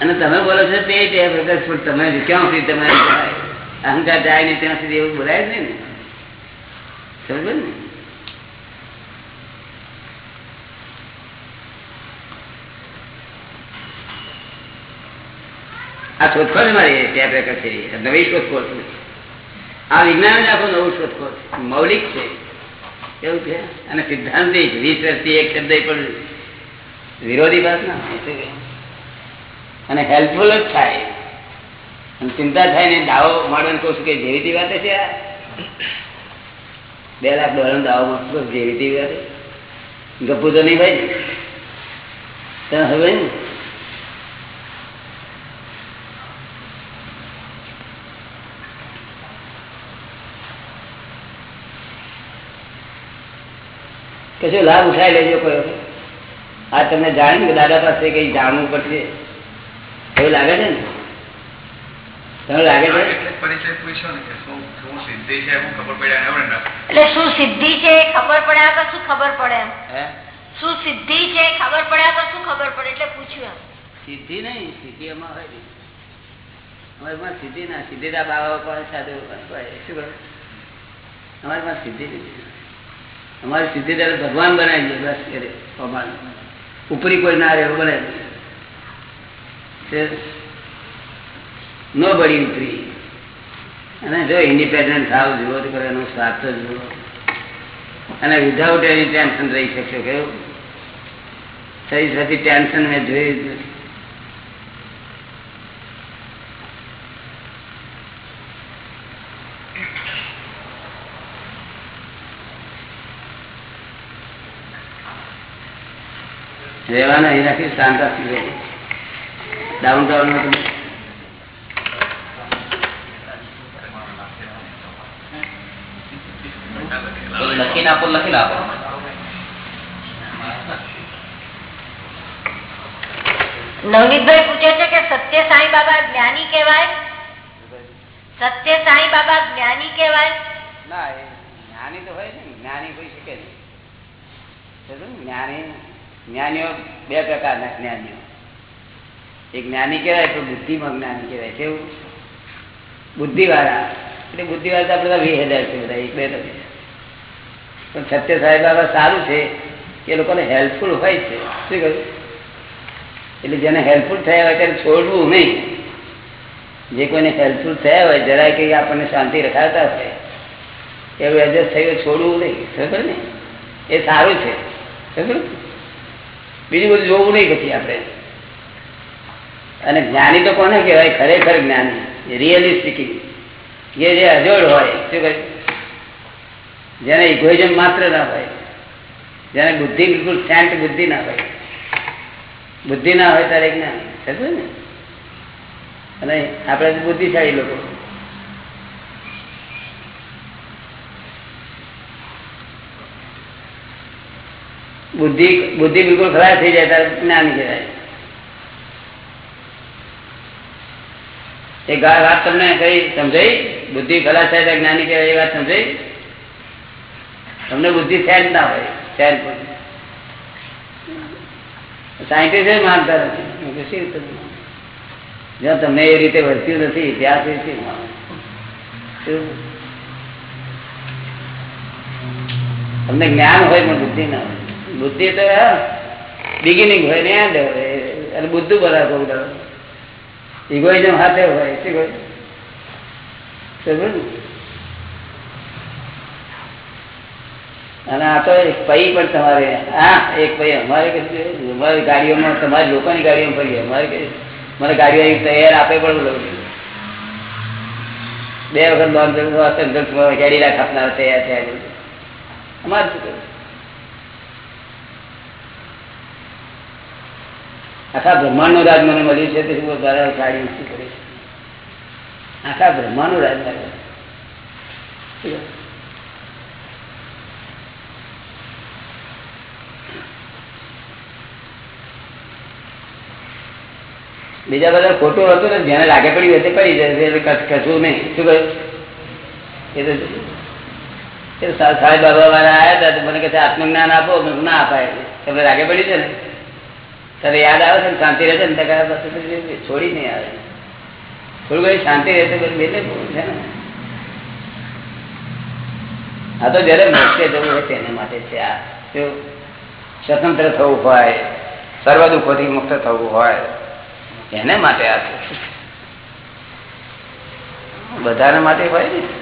અને તમે બોલો છો તે પણ તમે ક્યાં સુધી તમે અહંકાર જાય નહીં, ત્યાં સુધી એવું બોલાય જ નહીં ને? સમજો ને? આ શોધખોળ મારી ટેપ રેકર્ડ છે. નવી શોધખોળ છે. આ વિજ્ઞાન આખો નવું શોધખોળ છે. મૌલિક છે. એવું છે? અને સિદ્ધાંત વીસ વર્ષથી એક શબ્દ પણ વિરોધી વાત ના? અને હેલ્પફુલ જ થાય. અને ચિંતા થાય ને દાવો મળવાનું કહું છું કે જેવી તેવી વાત છે બે લાખ ડોલર દાવો મળતો જેવી તેવી વાત. ગપુ તો નહીં ભાઈ. તમે હવે ને? કશો લાભ ઉઠાઈ લેજો કોઈ આ તમને જાણ્યું કે દાદા પાસે કઈ જાણવું પડશે. એવું લાગે છે ને? તમને લાગે છે? એટલે કે શું શું સિદ્ધિ છે એમ ખબર પડ્યા. એટલે શું સિદ્ધિ છે ખબર પડે આગળ શું ખબર પડે એમ? હે? શું સિદ્ધિ છે ખબર પડે આગળ શું ખબર પડે? એટલે પૂછ્યું સિદ્ધિ નહીં સિદ્ધિ એમાં હોય નહીં અમારી માં સિદ્ધિ ના સિદ્ધિ બાબા પણ સાધુ હોય. શું કરે? અમારી માં સિદ્ધિ નથી. અમારી સિદ્ધિ ત્યારે ભગવાન બનાવી દે, બસ કરે ભગવાન ઉપરી કોઈ ના રહે, એવું બનાવી દે. નો બળી ઉપરી. અને જો ઇન્ડિપેન્ડન્ટ થાવ, જુઓ તો એનો સ્વાર્થ જુઓ. અને વિધાઉટ એની ટેન્શન રહી શકશો, કેવું? સહી પછી ટેન્શન મેં જોયું રહેવાનું અહીં રાખી શાંત રાખી ડાઉન ટાઉન બધું લખીને આપો લખીને આપો નવનીતભાઈ પૂછે છે કે સત્ય સાંઈ બાબા જ્ઞાની કહેવાય? સત્ય સાંઈ બાબા જ્ઞાની કહેવાય? ના એ જ્ઞાની તો હોય ને જ્ઞાની કોઈ શકે નહીં. સમજો ને? જ્ઞાની જ્ઞાનીઓ બે પ્રકારના જ્ઞાનીઓ. એક જ્ઞાની કહેવાય તો બુદ્ધિમાં જ્ઞાની કહેવાય. કેવું? બુદ્ધિવાળા. એટલે બુદ્ધિવાળા આપણે તો વીસ હજાર છે બધા, એક બે પણ સત્ય સાહેબ બાબા સારું છે કે લોકોને હેલ્પફુલ હોય છે. શું કહ્યું? એટલે જેને હેલ્પફુલ થયા હોય ત્યારે છોડવું નહીં. જે કોઈને હેલ્પફુલ થયા હોય, જરાય કંઈ આપણને શાંતિ રખાતા હશે. એવું એડજસ્ટ થયું છોડવું નહીં. ખબર ને? એ સારું છે. ખબર? બીજું બધું જોવું નહીં પછી આપણે. અને જ્ઞાની તો કોને કહેવાય? ખરેખર જ્ઞાની. રિયલી સ્પીકિંગ જે જે અજોડ હોય, શું કહે? જેને ઇગોઇઝમ માત્ર ના હોય, જેને બુદ્ધિ બિલકુલ શાંત બુદ્ધિ ના હોય. બુદ્ધિ ના હોય ત્યારે જ્ઞાન. સમજે ને? અને આપણે બુદ્ધિશાળી લોકો. બુદ્ધિ બુદ્ધિ બિલકુલ ખરાબ થઈ જાય ત્યારે જ્ઞાની કહેવાય. એ વાત તમને કઈ સમજાઈ? બુદ્ધિ ખરાબ થાય ત્યારે જ્ઞાની કહેવાય, એ વાત સમજાઈ? તમને બુદ્ધિ ફેન ના હોય ફેન સાયન્ટિસ્ટ માનતા નથી. જ્યાં તમને એ રીતે વર્ત્યું નથી, ત્યાં શી શું? તમને જ્ઞાન હોય પણ બુદ્ધિ ના હોય. બુદ્ધિ તો બિગિનિંગ હોય ને એન્ડ હોય. અને બુદ્ધુ બધા કહું ઇગોઇઝમ હાથે હોય. શું અને આ તો એક પૈ પણ તમારે, હા, એક પૈ અમારે કશું અમારી ગાડીઓમાં, તમારી લોકોની ગાડીઓમાં ફરીએ અમારે કઈ મને ગાડીઓ તૈયાર આપે પણ છું. બે વખત લોન ગાડી રાખ આપનાર તૈયાર થયા અમારે શું આખા બ્રહ્માંડનું રાજ મને મળ્યું છે તે શું તારા શું કરે આખા બ્રહ્માંડનું રાજ બીજા બધા ખોટું હતું ને, જેને લાગે પડ્યું તે પડી જાય એટલે કશું નહીં. શું કહ્યું? એ તો એ સા- બાબા વાળા આવ્યા હતા મને કહે આત્મજ્ઞાન આપો. ના અપાય. તમને લાગે પડ્યું છે ને? ત્યારે યાદ આવે છે શાંતિ રહેશે ને ત્યારે છોડી નહીં આવે. થોડું ઘણી શાંતિ રહેશે એટલે છે ને. આ તો જયારે મોક્ષે જવું હોય તેને માટે છે આ. સ્વતંત્ર થવું હોય, સર્વ દુઃખોથી મુક્ત થવું હોય, એને માટે આ બધાને માટે હોય ને.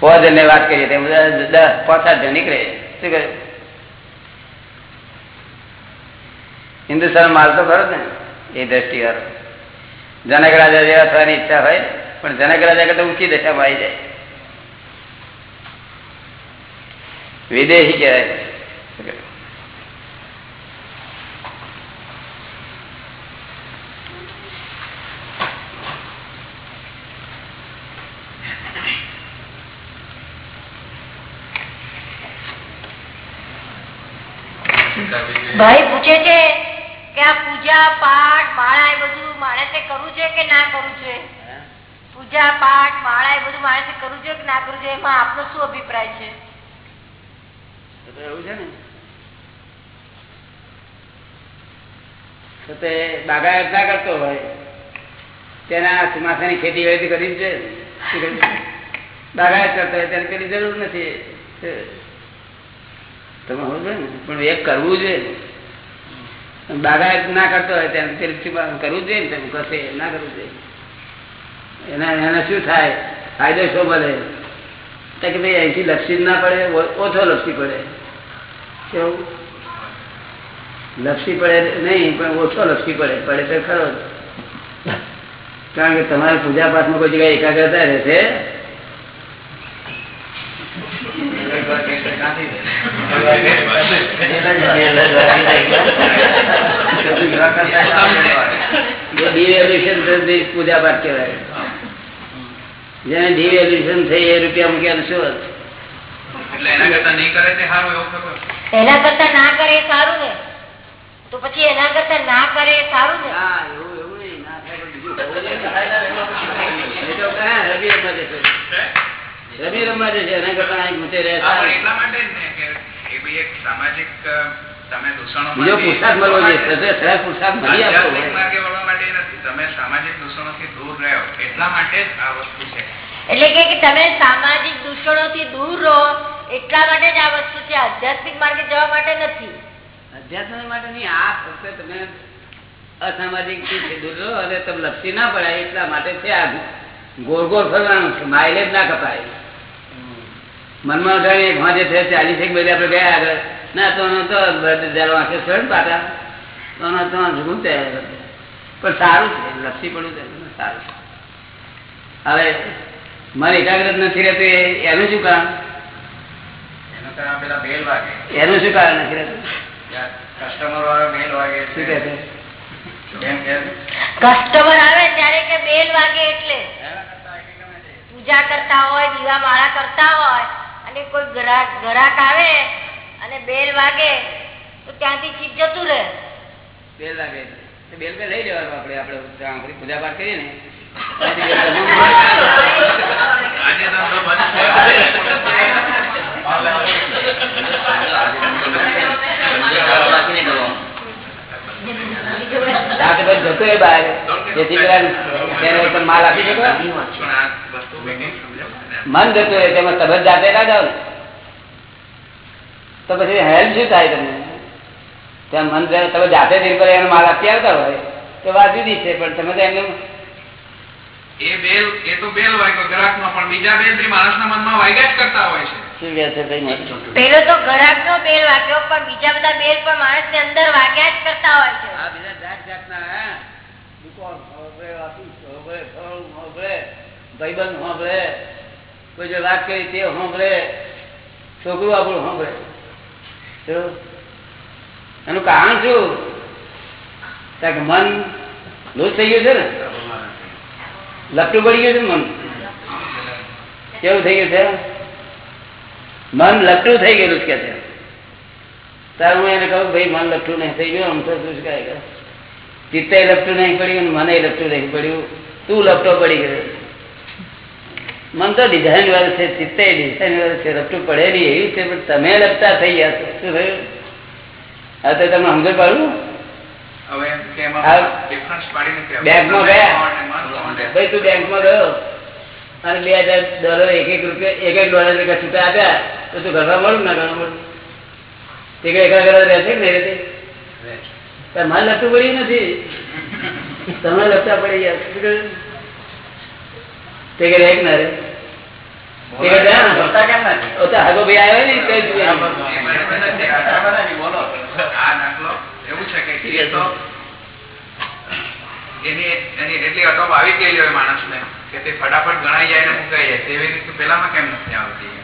પાંચ જણને વાત કરીએ દસ પાંચ જણ નીકળે. શું કહે હિન્દુસ્તાન માલ તો ખરો ને, એ દ્રષ્ટિ વાળો જનક રાજા જેવા થવાની ઈચ્છા હોય, પણ જનક રાજા કરતા ઊંચી દશામાં આવી જાય. વિદેશી કહેવાય ભાઈ પૂછે છે કે આ પૂજા પાઠ માળા એ બધું માણસે કરવું છે કે ના કરવું છે? પૂજા પાઠ, માળા એ બધું માણસે કરવું જોઈએ કે ના કરવું જોઈએ? એમાં આપનો શું અભિપ્રાય છે? એવું છે ને. તે બાગાયત ના કરતો હોય, તેના ચોમાસાની ખેતી હોય કરી છે બાગાયત કરતો હોય તેને પેલી જરૂર નથી. તમે સમજો ને. પણ એક કરવું જોઈએ. બાગાયત ના કરતો હોય તેને કરવું જોઈએ ને તેમ કશે ના કરવું જોઈએ. એના, એને શું થાય? ફાયદો શું મળે? કે ભાઈ અહીંથી લપસી ના પડે ઓછો લપસી પડે. કેવું? લપસી પડે નહીં, પણ ઓછો લપસી પડે. પડે તો ખરો કારણ કે તમારે પૂજા પાઠમાં કોઈ જગ્યાએ એકાગ્રતા રહેશે? પૂજા પાઠ કહેવાય. જેને devaluation થઈ એ રૂપિયા મૂક્યા શું એના કરતા નહીં કરે તે સારું એવું ખબર એના કરતા ના કરે સારું ને? તો પછી એના કરતા ના કરે સારું ને? રમી રમવા જશે. એના કરતા ગુજે રહે. એટલા માટે જ ને કે એ બી એક સામાજિક બીજો મળવો જોઈએ. મળી આપવો તમે સામાજિક દૂષણોથી દૂર રહ્યો. એટલા માટે જ આ વસ્તુ છે. એટલે કે કે તમે સામાજિક દૂષણોથી દૂર રહો એટલા માટે જ આ વસ્તુ છે. આધ્યાત્મિક માર્ગે જવા માટે નથી. અધ્યાત્મ માટે નહીં આ ફક્ત તમે અસામાજિકથી દૂર રહો અને તમે લપસી ના પડાય એટલા માટે છે આ ગોળ ગોળ ફરવાનું છે. માઇલેજ ના કપાય. મનમાં એક ભાંજે છે ચાલીસ એક મહિને આપણે ગયા આગળ. ના તો જયારે વાંખે સડ પાટા તો નો તો પણ સારું છે લપસી પડવું છે સારું છે. હવે મન એકાગ્ર નથી રહેતું એનું શું કામ એનું કારણ વાગે. એનું શું કારણ નથી રહેતું? કસ્ટમર વાળા બેલ વાગે શું કહે છે? કસ્ટમર આવે ત્યારે કે બેલ વાગે એટલે. પૂજા કરતા હોય દીવા માળા કરતા હોય અને કોઈ ગ્રાહક ગ્રાહક આવે અને બેલ વાગે તો ત્યાંથી ચીજ જતું રહે. બેલ વાગે બેલ બે લઈ લેવાનું આપણે આપણે પૂજા પાઠ કરીએ ને. માલ આપી શકો. મન જતું હોય તેમાં તબત જાતે ને તો પછી હેલ્પ શું થાય તમને? ત્યાં મન જાય તમે જાતે દિન પર એનો માલ આપી આવતા હોય. તો વાત જુદી છે પણ તમે તો એમને એ બેલ એ તો બેલ વાગ્યો ગ્રાહકનો પણ બીજા બેલથી માણસના મનમાં વાગ્યા જ કરતા હોય છે. પેલો તો ગ્રાહક નો બેલ વાગ્યો પણ બીજા બધા બેલ પણ માણસની અંદર વાગ્યા જ કરતા હોય છે. આ બીજા જાત જાતના હે? દુકાન હોભળે, ઓફિસ હોભળે, ફળ હોભળે, ભાઈબંધ હોભળે, કોઈ જે વાત કરી તે હોભળે, છોકરું આપણું હોભળે. એનું કારણ શું? કે મન લૂઝ થઈ ગયું છે ને? લપટું પડી ગયું છે મન? કેવું થઈ ગયું છે? મન લપટું થઈ ગયેલું કે છે. તાર હું એને કહું ભાઈ, મન લપટું નહીં થઈ ગયું, આમ તો શું કહે. ચિત્તે લપટું નહીં પડ્યું મને લપટું નહીં પડ્યું. તું લપટો પડી ગયો. મન તો ડિઝાઇન વાળું છે ચિત્તે ડિઝાઇન વાળું છે લપટું પડે નહીં એવું છે પણ તમે લપતા થઈ ગયા છો. શું થયું? હા તો તમે સમજ પાડું. બેંકમાં ગયા. ભાઈ તું બેંકમાં ગયો? અને બે હજાર ડોલર એક એક રૂપિયા એક એક ડોલર રૂપિયા છૂટા આપ્યા તો તું ઘરમાં મળું ના ઘરમાં મળું? તે કઈ ઘર રહેશે કે નહીં રહેતી? તાર મારે લપટું પડ્યું નથી. તમે લપટા પડી ગયા? તે કે એક ના રે જા ફટાફટ ગણાઈ જાય ને મુકાઈ જાય. તેવી રીતે પેલામાં કેમ નથી આવતી?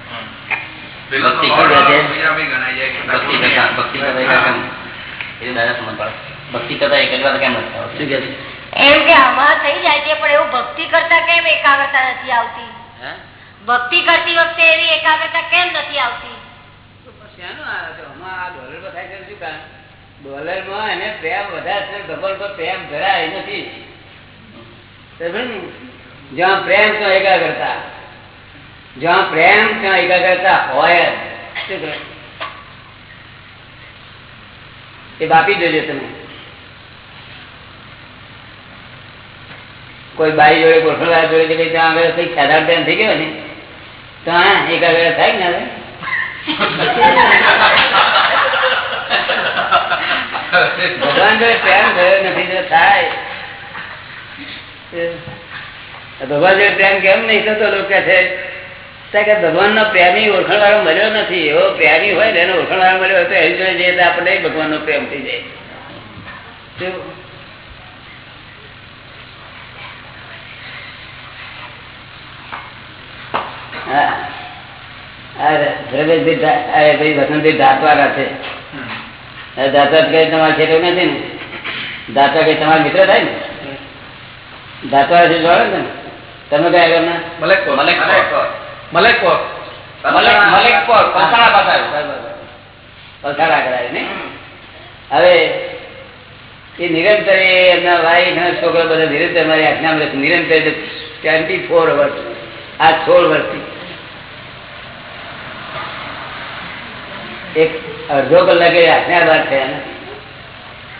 ભક્તિ કરતા એક એક વાર કેમ? નથી આવતી? એમ કે આમાં થઈ જાય છે પણ એવું ભક્તિ કરતા કેમ એકાગ્રતા નથી આવતી? ભક્તિ કરતી વખતે એવી એકાગ્રતા કેમ નથી આવતી? એને પ્રેમ વધારે ડબલ પર પ્રેમ જરાય નથી. જ્યાં પ્રેમ ત્યાં એકાગ્રતા. જ્યાં પ્રેમ ત્યાં એકાગ્રતા હોય? એ બાપી જોજો તમે. કોઈ બાઈ જોડે ગોઠવવા જોડે કે ત્યાં આગળ કઈ સાધારણ ધ્યાન થઈ ગયો ને? તો હા એકાગ્ર થાય ને ભગવાન પ્રેમ કેમ નહીં થતો? લોકો છે કે ભગવાન નો પ્રેમી ઓળખાણ વાળો મળ્યો નથી. એવો પ્રેમી હોય ને, એનો ઓળખાણ વાળો મળ્યો તો એની જોડે જઈએ તો આપણે ભગવાન નો પ્રેમ થઈ જાય શું? હા અરે ધ્રુવેશભાઈ ધા- અરે ભાઈ વસંતભાઈ દાંતવાળા છે. હમ. હવે દાંતા કઈ તમારા ખેતર નથી ને? દાંતવા કઈ તમારા મિત્ર થાય ને? દાંતવાળા છે જોડે ને? તમે કયા ઘરના? મલેકપોર. મલેકપોર. મલેકપોર. મલેક મલેકપોર પલસાણા આવ્યું. પલસાડા કરાય ને? હવે એ નિરંતર એમના વાઈફ અને છોકરો બધા નિરંતર મારી આજ્ઞા નિરંતર ટ્વેન્ટી ફોર વર્ષ આ સોળ વર્ષથી. એક અડધો કલાકે આજ્ઞા બાદ થયા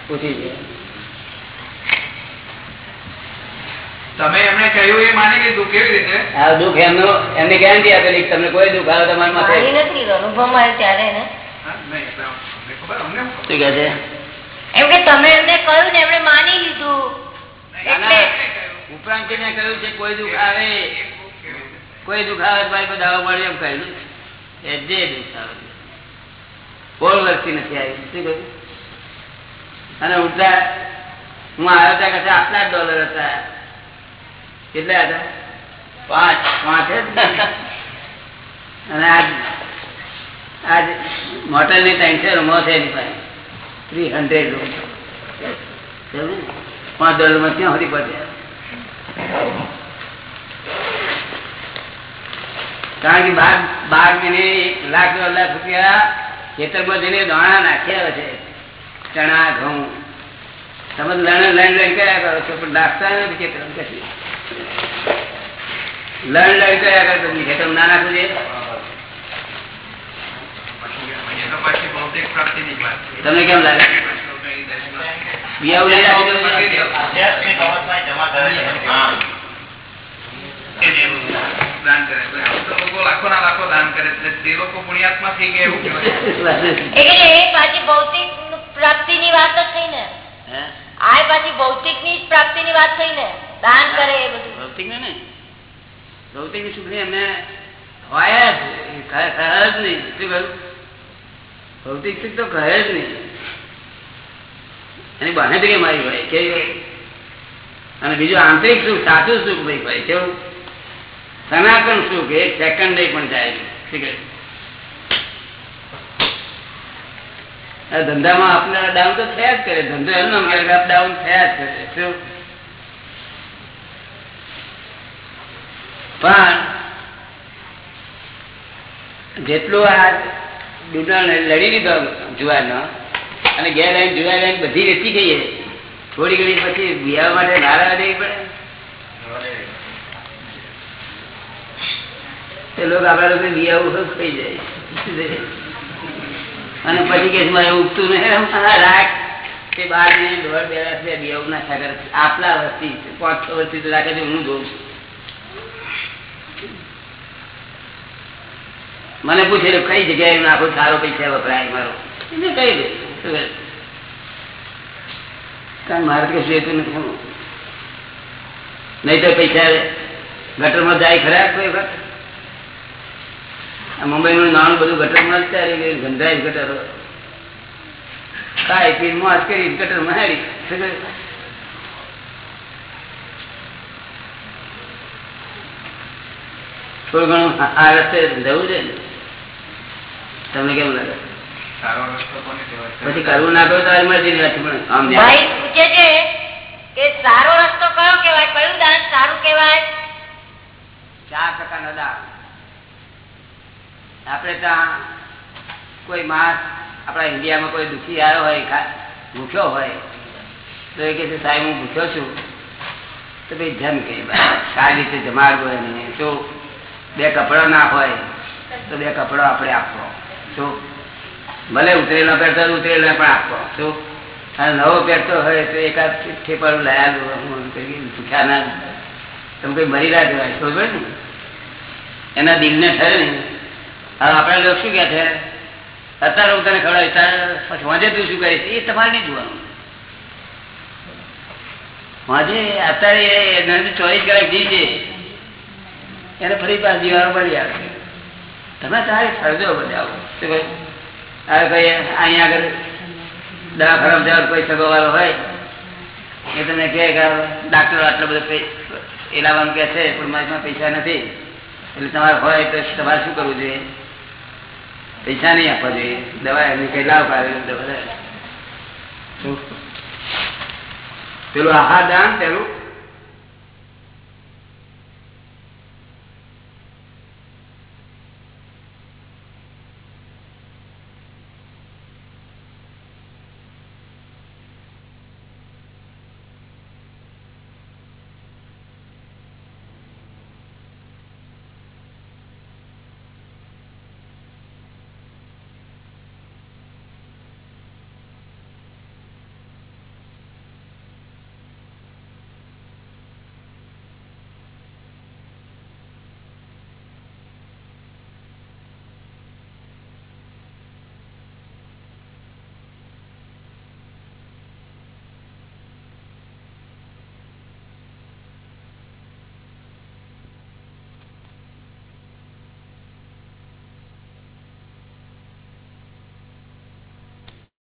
પૂછી છે. તમે એમને કહ્યું એ માની લીધું કેવી રીતે? આ દુઃખ એમનો એમને ગેરંટી આપેલી તમને કોઈ દુઃખ આવે તમારા માથે નથી અનુભવમાં આવ્યું ત્યારે ને હા? નહીં, એટલે અમને ખબર અમને શું ખબર? છે? એમ કે તમે એમને કહ્યું ને એમણે માની લીધું. ઉપરાંત કહ્યું. છે કોઈ દુઃખ આવે. કોઈ દુઃખ આવે તો મારી પાસે દાવો મળે એમ કહ્યું એ જે દુઃખ આવે. કોણ વર્ષથી નથી આવી. શું કહ્યું? અને ઉલટા હું આવ્યો ત્યાં કરતા આટલા જ ડોલર હતા. કેટલા હતા? પાંચ. પાંચ અને આજ આજ મોટરની ટેન્શન ઉમો છે એની પાસે. Three hundred room. પાંચ ડોલરમાં ક્યાં સુધી પહોંચ્યા? કારણ કે બાર બાર મહિને એક લાખ, દોઢ લાખ રૂપિયા ખેતરમાં જઈને દાણા નાખ્યા છે. ચણા ઘઉં. તમે લણ લણ લણ કર્યા કરો છો પણ નાખતા નથી ખેતરમાં કશું લણ લણ કર્યા કરો તમને ખેતર ના નાખવું જોઈએ. તમને કેમ લાગે? બિયાવું લઈ રાખી દો આધ્યાત્મિક અવસ્થાએ જમા કરે. છે. હા. દાન કરે છે. આમ તો લાખો દાન કરે તે લોકો પુણ્યાત્મા થઈ ગયા એવું એટલે એ પાછી ભૌતિક પ્રાપ્તિની વાત જ થઈ ને. આ પાછી ભૌતિકની પ્રાપ્તિની વાત થઈ ને. દાન કરે એ બધું. ભૌતિક ને ભૌતિકની સુખ એમને હોય જ. એ કહે કહે જ નહીં. શું કહ્યું? ભૌતિક સુખ તો કહે જ નહીં. એની બહાને મારી હોય કેવી અને બીજું આંતરિક સુખ સાચું સુખ ભાઈ ભાઈ કેવું? સનાતન સુખ એક સેકન્ડ પણ જાય નહીં. ધંધામાં આપણે ડાઉન તો થયા જ કરે. ધંધો એમનો ડાઉન થયા જ કરે. શું? પણ જેટલું આ દુડાણ લડી લીધો જુવારનો અને ઘેર આવીને જુવાર આવીને બધી વેચી ગઈ થોડી ઘણી પછી બિયાવા માટે નારા દેવી પડે. તે લોકો આપડા લોકો જાય. અને પછી કે મારે ઉગતું નહીં. બાર મિનિટ દોઢ, બે વર્ષ બે બિયાવું ના સાગર આપલા વર્ષથી પાંચ, છ વર્ષથી રાખે છે, હું જોઉં છું. મને પૂછે તો કઈ જગ્યાએ નાખો સારો પૈસા વપરાય મારો? એને કહી દે કારણ મારે કશું રહેતું નથી. નહીં તો પૈસા ગટરમાં જાય ખરા કોઈ વખત? આ મુંબઈનું નાણું બધું ગટરમાં જ ચાલી ગયું ગંધાય ગટર ખાઈ પી મોજ કરી ગટરમાં હારી? થોડું ઘણું આ- આ રસ્તે જવું છે તમને કેમ લાગે? સારો રસ્તો કોને કહેવાય? પછી કરવું ના કરવું તો હાલ મરજી નથી પણ આમ પૂછે છે કે સારો રસ્તો કયો કેવાય કયું દાન સારું કેવાય ચાર પ્રકારનો દાન. આપણે ત્યાં કોઈ માણસ આપણા ઇન્ડિયામાં કોઈ દુઃખી આવ્યો હોય ભૂખ્યો હોય, તો એ કહે છે, સાહેબ, હું ભૂખ્યો છું. તો ભાઈ, જમ કે, સારી રીતે જમાડવો એને. જો બે કપડા ના હોય, તો બે કપડો આપણે આપવો શું ભલે ઉતરેલો પહેરતો ઉતરેલો પણ આપવો શું અને નવો પહેરતો હોય, તો એકાદ ઠેપાડું લાયા હું ભૂખ્યા ના. તમે કોઈ મરી ના જવાય, ખબર ને? એના દિલને ઠરે ને. હવે આપણા લોકો શું કે છે? અત્યારે હું તને ખવડાવીશ. પછી વાંધે તું શું કરીશ? એ તમારે નહીં જોવાનું. વાંધે અત્યારે ચોવીસ કલાક જી છે. એને ફરી પાછ જીવાનો મળી આવે તમે તારે ફરજો બધા શું ભાઈ હવે કઈ અહીંયા આગળ દવાખાના જવા કોઈ સગો વાળો હોય, એ તમને કહે કે ડાક્ટર આટલો બધો એ લાવવાનું કે છે, પણ મારી પૈસા નથી. એટલે તમારે હોય તો તમારે શું કરવું જોઈએ? પૈસા નહીં આપવા જોઈએ. દવા એની કઈ લાભ આવે પેલું આહાર દાન પેલું